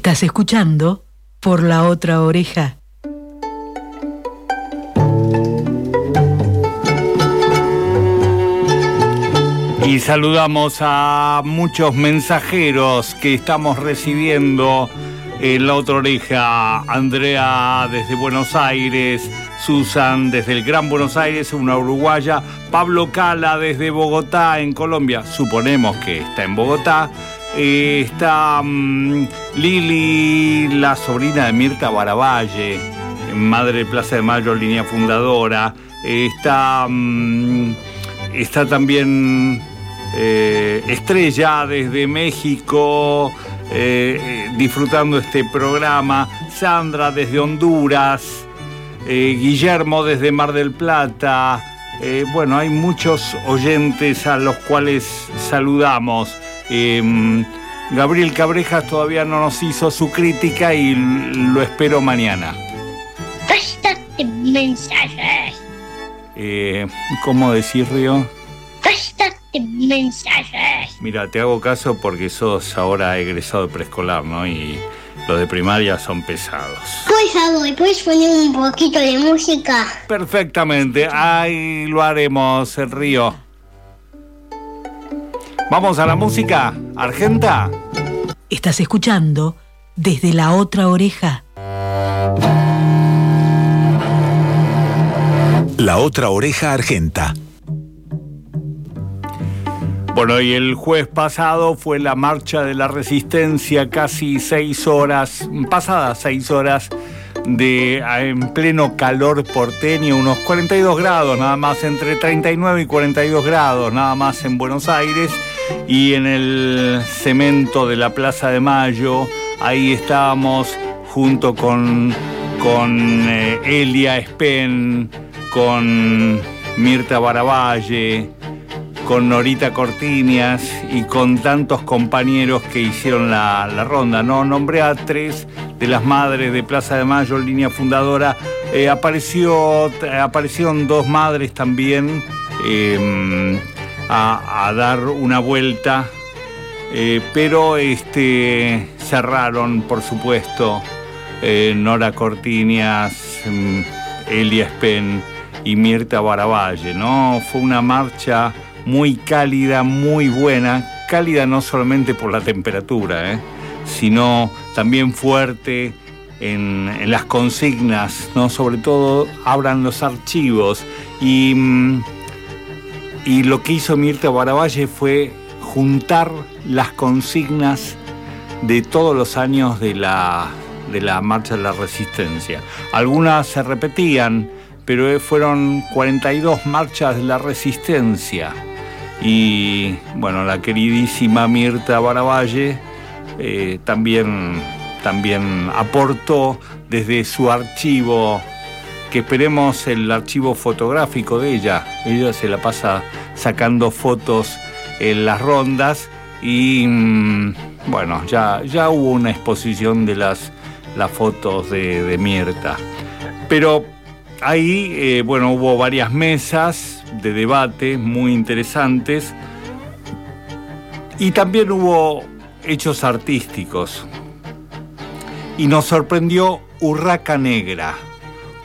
Estás escuchando por la otra oreja. Y saludamos a muchos mensajeros que estamos recibiendo en la otra oreja. Andrea desde Buenos Aires, Susan desde el Gran Buenos Aires, una uruguaya, Pablo Cala desde Bogotá, en Colombia, suponemos que está en Bogotá. Eh, está mm, Lili, la sobrina de Mirta Baravalle, madre de Plaza de Mayo, línea fundadora. Eh, está, mm, está también eh, Estrella desde México, disfrutando este programa. Sandra desde Honduras. Guillermo desde Mar del Plata. Bueno, hay muchos oyentes a los cuales saludamos. Em, Gabriel Cabrejas todavía no nos hizo su crítica y lo espero mañana. Basta de mensajes. Eh, ¿Cómo decir, Río? Basta de mensajes. Mira, te hago caso porque sos ahora egresado de preescolar, ¿no? Y los de primaria son pesados. Por favor, ¿puedes poner un poquito de música? Perfectamente, ahí lo haremos, el Río. Vamos a la música, Argenta. Estás escuchando desde la otra oreja. La otra oreja Argenta. Bueno, y el jueves pasado fue la marcha de la resistencia, casi seis horas, pasadas seis horas de en pleno calor porteño, unos 42 grados nada más, entre 39 y 42 grados nada más en Buenos Aires y en el cemento de la Plaza de Mayo, ahí estábamos junto con, con eh, Elia Spen, con Mirta Baravalle, con Norita Cortinias y con tantos compañeros que hicieron la, ronda. No nombré a tres de las madres de Plaza de Mayo, línea fundadora. Eh, apareció, aparecieron dos madres también. Em, a, dar una vuelta, eh, pero este, cerraron, por supuesto, eh, Nora Cortinias, mm, Elia Spen y Mirta Baravalle, ¿no? Fue una marcha muy cálida, muy buena, cálida no solamente por la temperatura, ¿eh? sino también fuerte en, las consignas, ¿no? Sobre todo abran los archivos y... Mm, y lo que hizo Mirta Baravalle fue juntar las consignas de todos los años de la, de la Marcha de la Resistencia. Algunas se repetían, pero fueron 42 marchas de la Resistencia. Y bueno, la queridísima Mirta Baravalle eh, también, también aportó desde su archivo que esperemos el archivo fotográfico de ella. Ella se la pasa sacando fotos en las rondas y mm, bueno, ya, ya hubo una exposición de las, las fotos de, de Mirta. Pero ahí, eh, bueno, hubo varias mesas de debate muy interesantes y también hubo hechos artísticos. Y nos sorprendió Urraca Negra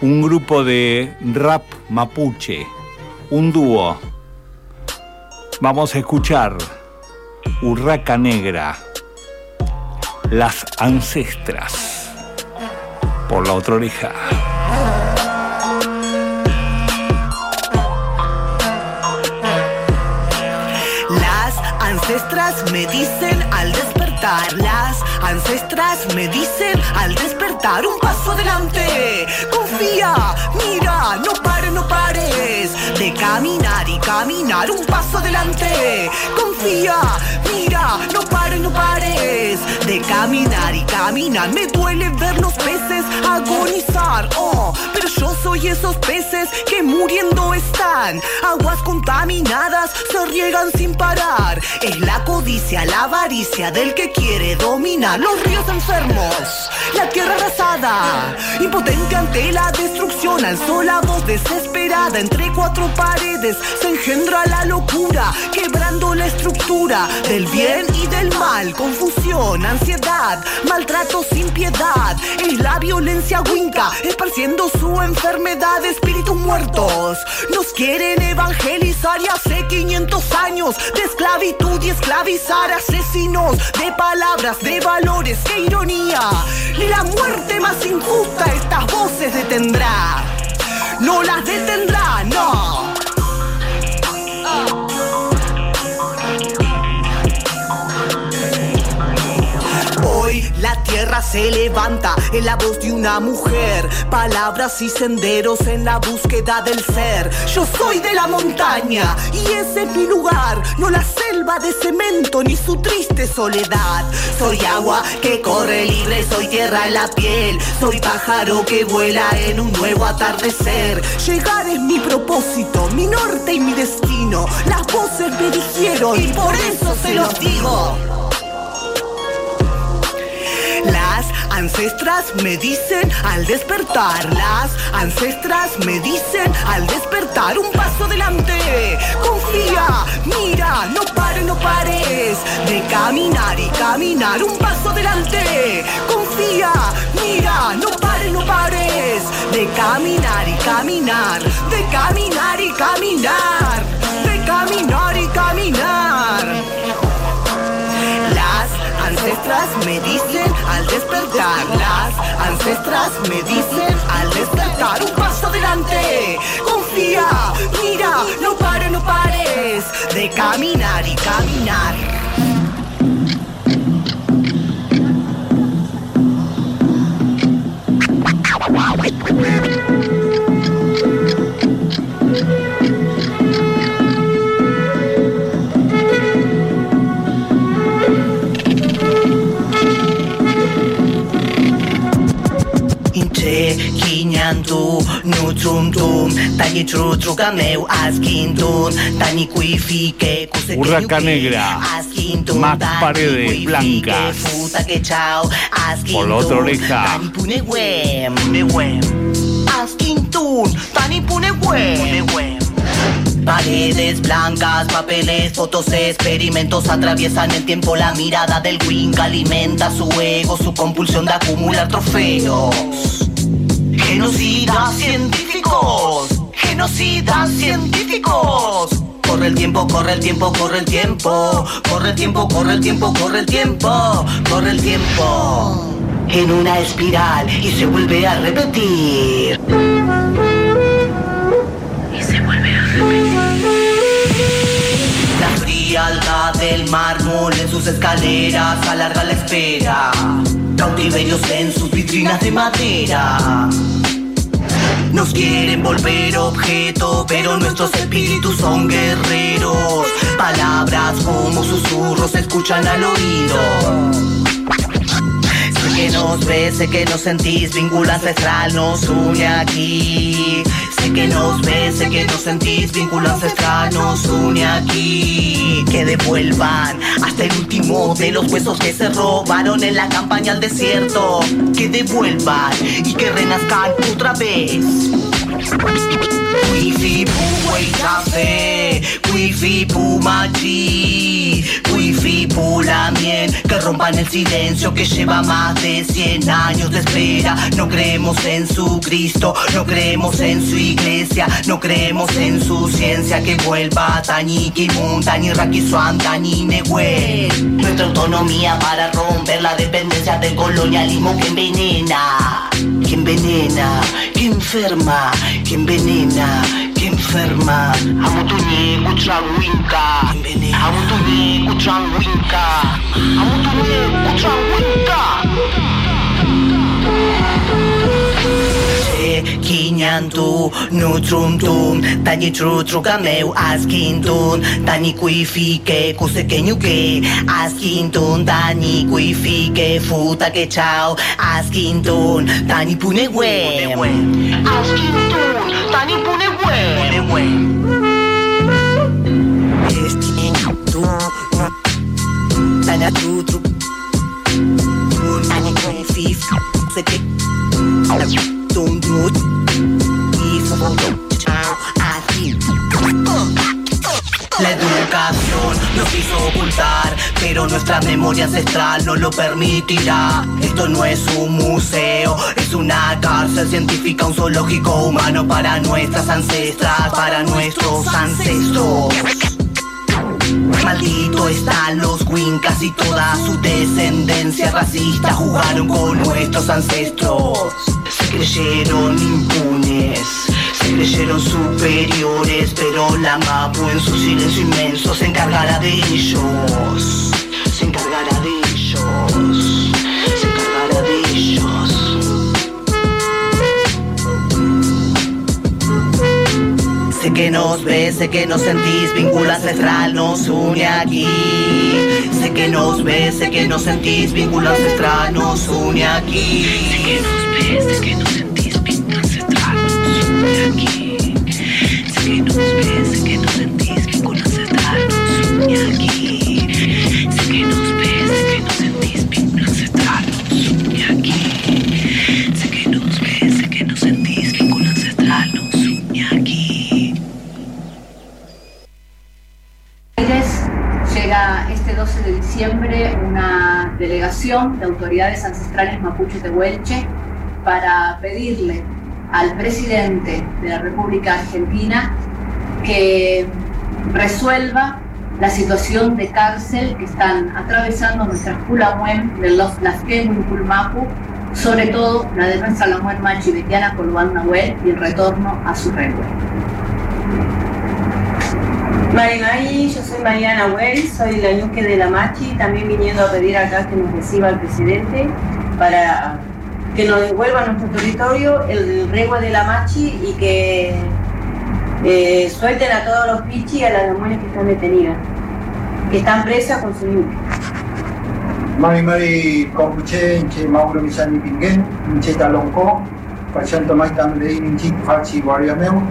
un grupo de rap mapuche, un dúo. Vamos a escuchar Urraca Negra, Las Ancestras, por la otra oreja. Me dicen al despertar, las ancestras me dicen al despertar un paso adelante mira, no de caminar y caminar un paso adelante. Confía, mira, no pares, no pares de caminar y caminar. Me duele ver los peces agonizar, oh, pero yo soy esos peces que muriendo están. Aguas contaminadas se riegan sin parar. Es la codicia, la avaricia del que quiere dominar los ríos enfermos, la tierra arrasada, impotente ante la destrucción, alzó la voz desesperada entre cuatro paredes, se engendra la locura, quebrando la estructura del bien y del mal, confusión, ansiedad, maltrato sin piedad, es la violencia winca, esparciendo su enfermedad, espíritus muertos, nos quieren evangelizar y hace 500 años de esclavitud y esclavizar asesinos de palabras, de valores, qué ironía, ni la muerte más injusta estas voces detendrá, no las detendrá, no. Tierra se levanta en la voz de una mujer. Palabras y senderos en la búsqueda del ser. Yo soy de la montaña y ese es mi lugar. No la selva de cemento ni su triste soledad. Soy agua que corre libre, soy tierra en la piel. Soy pájaro que vuela en un nuevo atardecer. Llegar es mi propósito, mi norte y mi destino. Las voces me dijeron y por eso se los digo. Ancestras me dicen al despertar, las ancestras me dicen al despertar un paso adelante. Confía, mira, no pares, no pares de caminar y caminar un paso adelante. Confía, mira, no pares, no pares de caminar y caminar, de caminar y caminar, de caminar y caminar. Las ancestras me dicen al despertar, las ancestras me dicen al despertar un paso adelante. Confía, mira, no pares, no pares de caminar y caminar. Tani meu, tani kuifike, Urraca negra, más paredes blancas. Por la otra oreja. tani. Paredes blancas, papeles, fotos, experimentos atraviesan el tiempo. La mirada del Wink alimenta su ego, su compulsión de acumular trofeos. Genocidas científicos, genocidas científicos. Corre el tiempo, corre el tiempo, corre el tiempo. Corre el tiempo, corre el tiempo, corre el tiempo. Corre el tiempo. En una espiral y se vuelve a repetir. Y se vuelve a repetir. La frialdad del mármol en sus escaleras alarga la espera. Cautiverios en sus vitrinas de madera. Nos quieren volver objeto, pero nuestros espíritus son guerreros. Palabras como susurros se escuchan al oído. Sé que nos ves, sé que nos sentís, vínculo ancestral nos une aquí. Sé que nos ves, sé que nos sentís, vínculo ancestral nos une aquí. Que devuelvan hasta el último de los huesos que se robaron en la campaña al desierto. Que devuelvan y que renazcan otra vez. Wifi Puway Café, Wifi Wifi Pulamien, que rompan el silencio que lleva más de 100 años de espera. No creemos en su Cristo, no creemos en su iglesia, no creemos en su ciencia que vuelva Tani Kimun, Tani Rakisuan, Tani Nehuel. Nuestra autonomía para romper la dependencia del colonialismo que envenena, que envenena, que enferma, que envenena, enferma. Amutunye kuchangwinka, amutunye kuchangwinka, amutunye kuchangwinka. Kinyantu, nutrumtum, tani trutrukameu, askintun, tani kuifike, kusekenyuke, askintun, tani kuifike, futa que chao, askintun, tani punewem, askintun, puta pune. Pune tu, tu. Ani fif. Don't do it. La educación nos hizo ocultar, pero nuestra memoria ancestral no lo permitirá. Esto no es un museo, es una cárcel científica, un zoológico humano para nuestras ancestras, para nuestros ancestros. Maldito están los Wincas y toda su descendencia racista jugaron con nuestros ancestros. Se creyeron impunes, creyeron superiores, pero la Mapu en su silencio inmenso se encargará de ellos. Se encargará de ellos. Se encargará de ellos. Sé que nos ves, sé que nos sentís, vínculo ancestral nos une aquí. Sé que nos ves, sé que nos sentís, vínculo ancestral nos une aquí. Sé que nos ves, sé que nos sentís, aquí. Sé que nos ves, sé que nos sentís, vínculo ancestral nos une aquí. Sé que nos ves, sé que nos sentís, vínculo ancestral nos une aquí. Sé que nos ves, sé que nos sentís, vínculo ancestral nos une aquí. Llega este 12 de diciembre una delegación de autoridades ancestrales mapuches de Huelche para pedirle al presidente de la República Argentina que resuelva la situación de cárcel que están atravesando nuestras Pulamuén de los Lasquemu y Pulmapu, sobre todo la de nuestra Lamuén Machi Betiana Colbán Nahuel y el retorno a su revuelo. Mari Mari, yo soy Mariana Well, soy la ñuque de la Machi, también viniendo a pedir acá que nos reciba el presidente para que nos devuelva a nuestro territorio el regua de la Machi y que eh, suelten a todos los pichis y a las demonias que están detenidas, que están presas con su ñuque. Mari Mari Kompuche, Inche Mauro Misani Pinguen, Inche Talonco, Pachanto Maitan Lein, Inchi Fachi Guariameu.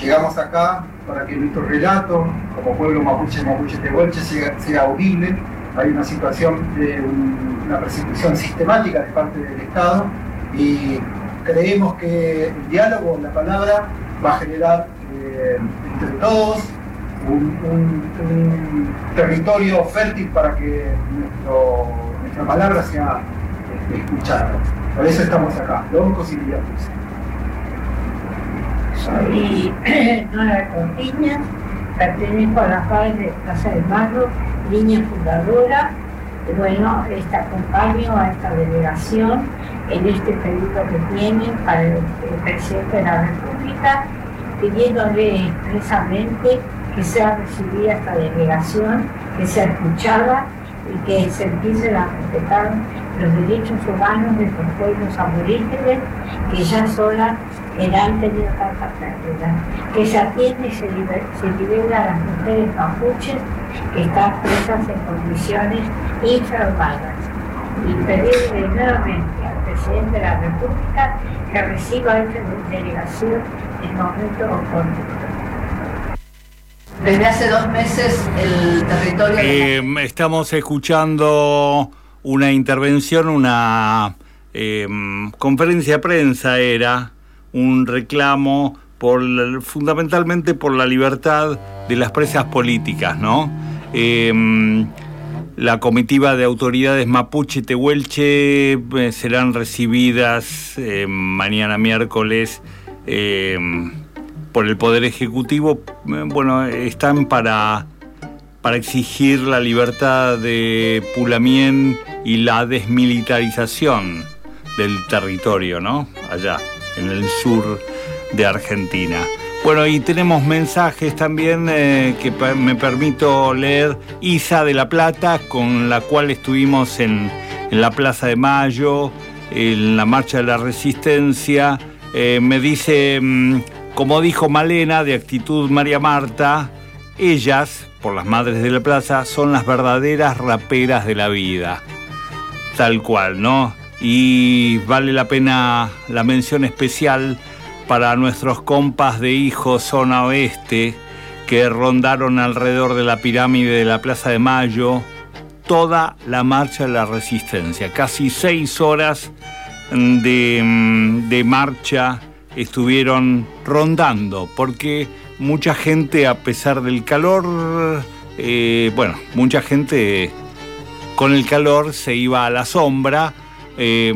Llegamos acá para que nuestro relato, como pueblo mapuche mapuche tehuelche, sea, sea audible. Hay una situación de un- una persecución sistemática de parte del Estado y creemos que el diálogo, la palabra, va a generar eh, entre todos un, territorio fértil para que nuestra palabra sea este, escuchada. Por eso estamos acá, locos y diablos. Soy Nora Cortiñas, pertenezco a la FAL de Casa del Barro, niña fundadora. Bueno, este, acompaño a esta delegación en este pedido que tienen para el, presidente de la República, pidiéndole expresamente que sea recibida esta delegación, que sea escuchada y que se empiecen a respetar los derechos humanos de los pueblos aborígenes que ya solas han tenido tantas pérdidas, que se atiende y se, liber- se libera a las mujeres mapuches están presas en condiciones infrahumanas. Y pedirle nuevamente al presidente de la República que reciba esta delegación en momento oportuno. Desde hace dos meses el territorio de Eh, estamos escuchando una intervención, una eh, conferencia de prensa era un reclamo por fundamentalmente por la libertad de las presas políticas, ¿no? Eh, la comitiva de autoridades mapuche tehuelche eh, serán recibidas eh, mañana miércoles eh, por el Poder Ejecutivo. Eh, bueno, están para, para exigir la libertad de Pulamien y la desmilitarización del territorio, ¿no? Allá, en el sur de Argentina. Bueno, y tenemos mensajes también eh, que me permito leer. Isa de la Plata, con la cual estuvimos en, en la Plaza de Mayo, en la Marcha de la Resistencia. Eh, me dice, mm, como dijo Malena, de actitud María Marta, ellas, por las madres de la plaza, son las verdaderas raperas de la vida. Tal cual, ¿no? Y vale la pena la mención especial para nuestros compas de hijos zona oeste que rondaron alrededor de la pirámide de la Plaza de Mayo toda la marcha de la resistencia. Casi seis horas de, de marcha estuvieron rondando, porque mucha gente, a pesar del calor, eh, bueno, mucha gente con el calor se iba a la sombra eh,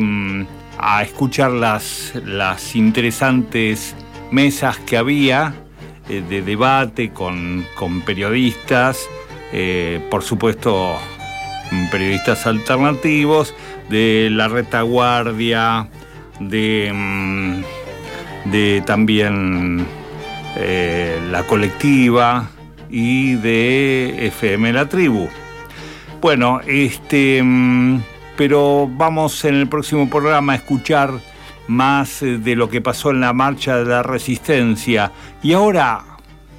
a escuchar las, las interesantes mesas que había eh, de debate con, con periodistas, por supuesto periodistas alternativos, de la retaguardia, de, mm, de también la colectiva, y de FM La Tribu. Bueno, este, mm, pero vamos en el próximo programa a escuchar más eh, de lo que pasó en la marcha de la resistencia. Y ahora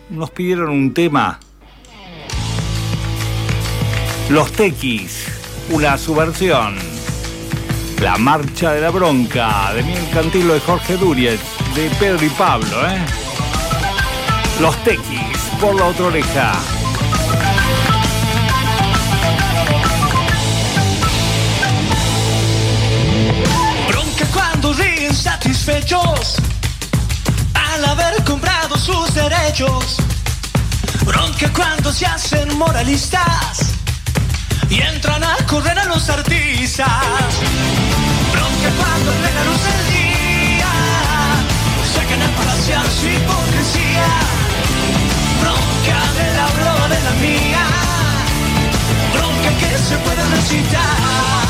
nos pidieron un tema. Los Tequis, una subversión. La marcha de la bronca de Miguel Cantilo de Jorge Duriez, de Pedro y Pablo, ¿eh? Los Tequis por la otra oreja. Al haber comprado sus derechos. Bronca cuando se hacen moralistas y entran a correr a los artistas. Bronca cuando ven la luz del día, sacan a pasear su hipocresía bronca de la broma de la mía, bronca que se puede recitar.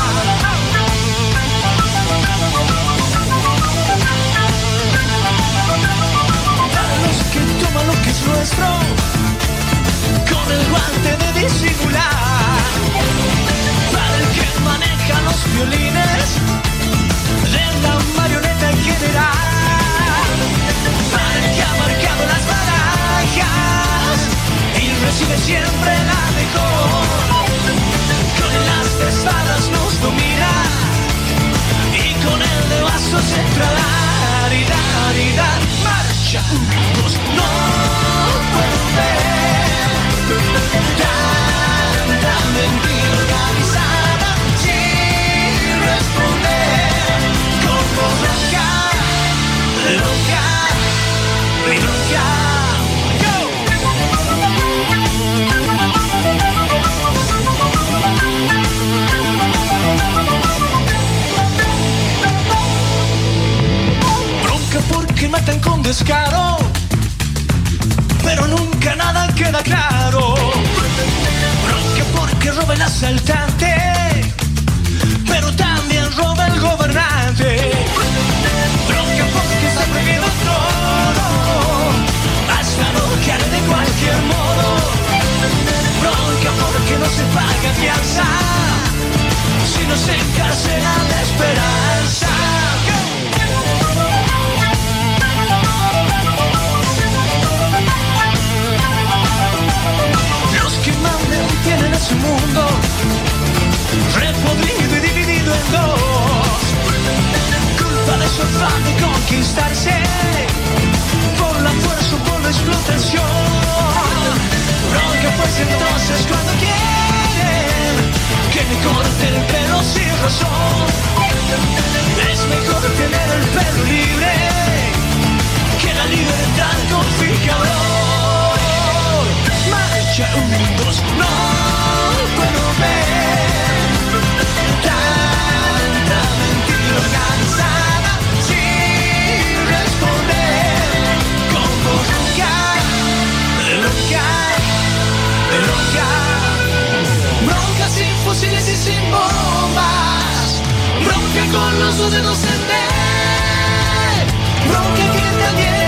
Asaltante, pero también roba el gobernante. Bronca porque está prohibido todo, hasta no quedar de cualquier modo. Bronca porque no se paga fianza, si no se encarcela la esperanza. tienen ese mundo de conquistarse por la fuerza o por la explotación. Bronca pues entonces cuando quieren que me corte el pelo sin razón. Es mejor tener el pelo libre que la libertad con fijador. Marcha un, dos, no. Con los dos dedos en D. Bronca que también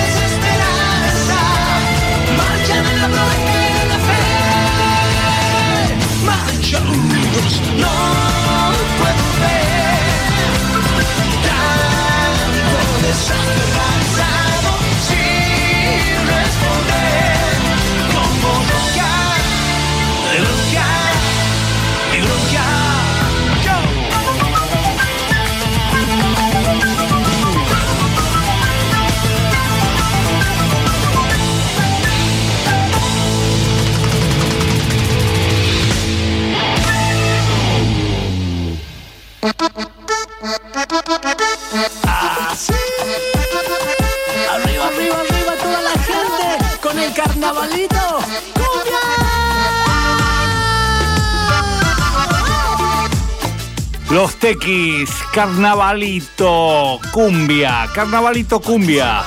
Los tequis, carnavalito, cumbia, carnavalito, cumbia.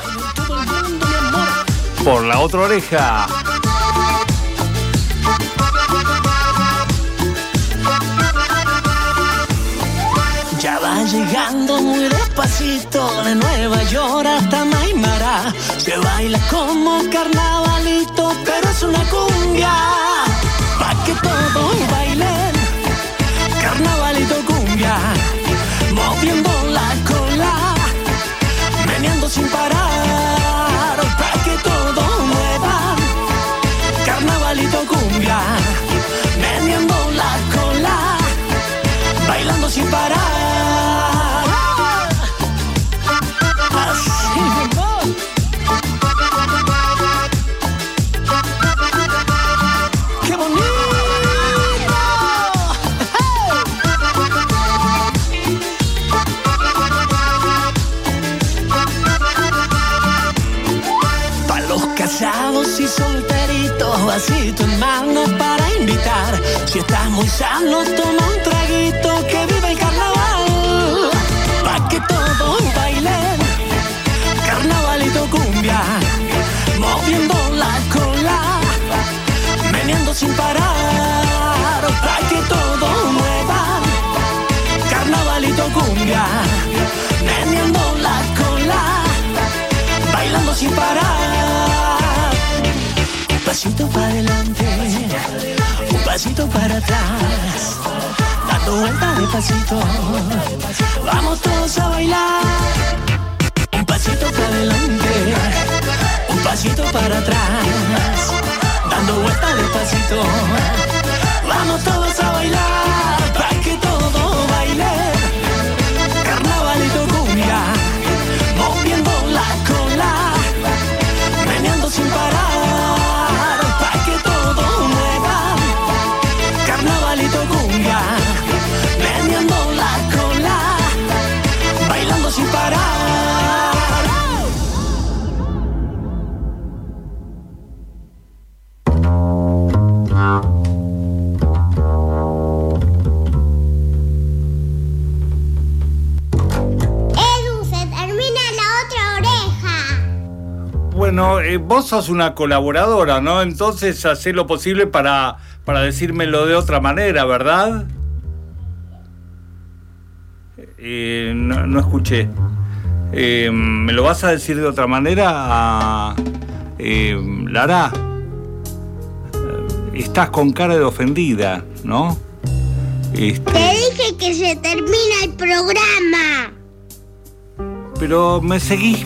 Por la otra oreja. Ya va llegando muy despacito de Nueva York hasta Maimara. Se baila como carnavalito, pero es una cumbia. Estás muy sano, toma pasito para atrás, dando vueltas despacito. Vamos todos a bailar. Un pasito para adelante, un pasito para atrás, dando vueltas despacito. Vamos todos a bailar, para que todo baile. Bueno, eh, vos sos una colaboradora, ¿no? Entonces hacé lo posible para, para decírmelo de otra manera, ¿verdad? Eh, no, no escuché. Eh, ¿Me lo vas a decir de otra manera, eh, Lara? Estás con cara de ofendida, ¿no? Este, Te dije que se termina el programa. pero me seguís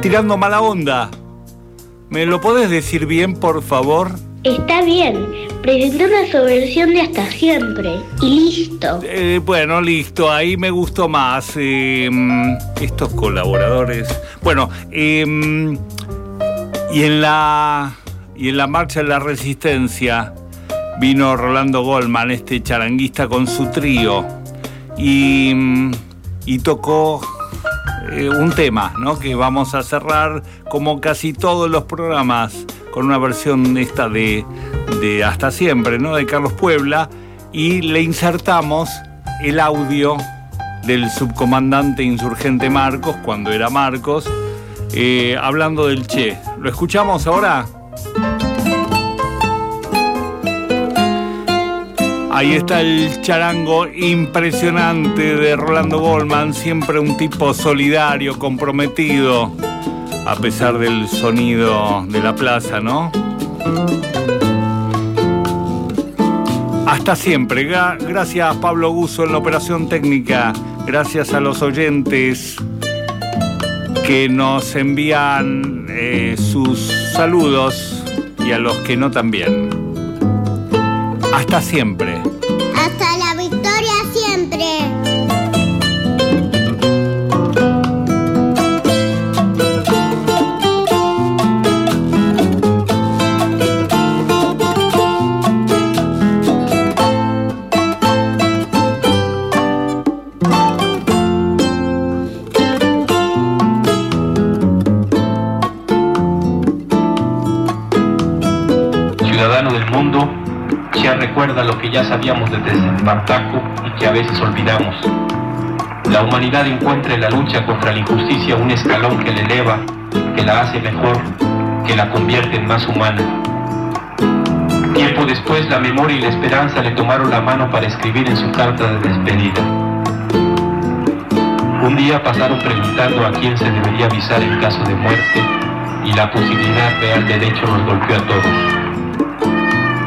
tirando mala onda. ¿Me lo podés decir bien, por favor? Está bien, presentó una subversión de Hasta Siempre y listo. Eh, bueno, listo, ahí me gustó más. eh, mm, estos colaboradores. Bueno, eh, mm, y en la y en la marcha de la resistencia vino Rolando Goldman, este charanguista con su trío, y, mm, y tocó eh, un tema, ¿no? Que vamos a cerrar como casi todos los programas con una versión esta de, de Hasta Siempre, ¿no? De Carlos Puebla y le insertamos el audio del subcomandante insurgente Marcos, cuando era Marcos, eh, hablando del Che. ¿Lo escuchamos ahora? Ahí está el charango impresionante de Rolando Goldman, siempre un tipo solidario, comprometido, a pesar del sonido de la plaza, ¿no? Hasta siempre. Gra- Gracias Pablo Guso en la operación técnica. Gracias a los oyentes que nos envían eh, sus saludos y a los que no también. Hasta siempre. Que ya sabíamos desde Espartaco y que a veces olvidamos. La humanidad encuentra en la lucha contra la injusticia un escalón que le eleva, que la hace mejor, que la convierte en más humana. Tiempo después, la memoria y la esperanza le tomaron la mano para escribir en su carta de despedida. Un día pasaron preguntando a quién se debería avisar en caso de muerte y la posibilidad real de hecho nos golpeó a todos.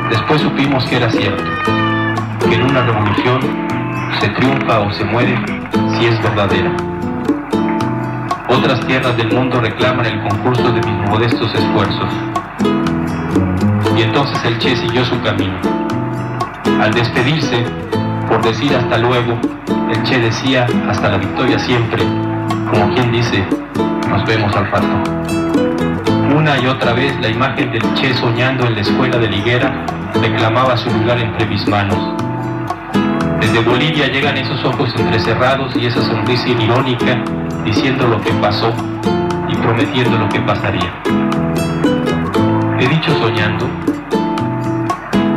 Después supimos que era cierto, que en una revolución se triunfa o se muere si es verdadera. Otras tierras del mundo reclaman el concurso de mis modestos esfuerzos. Y entonces el Che siguió su camino. Al despedirse, por decir hasta luego, el Che decía hasta la victoria siempre, como quien dice, nos vemos al rato. Una y otra vez la imagen del Che soñando en la escuela de Liguera reclamaba su lugar entre mis manos. Desde Bolivia llegan esos ojos entrecerrados y esa sonrisa irónica diciendo lo que pasó y prometiendo lo que pasaría. He dicho soñando,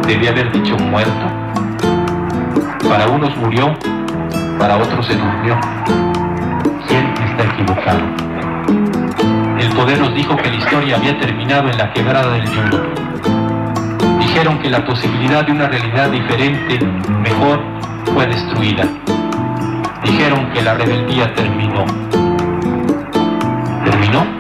debí haber dicho muerto. Para unos murió, para otros se durmió. ¿Quién está equivocado? El poder nos dijo que la historia había terminado en la quebrada del yugo. Dijeron que la posibilidad de una realidad diferente, mejor, fue destruida. Dijeron que la rebeldía terminó. ¿Terminó?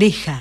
Oreja.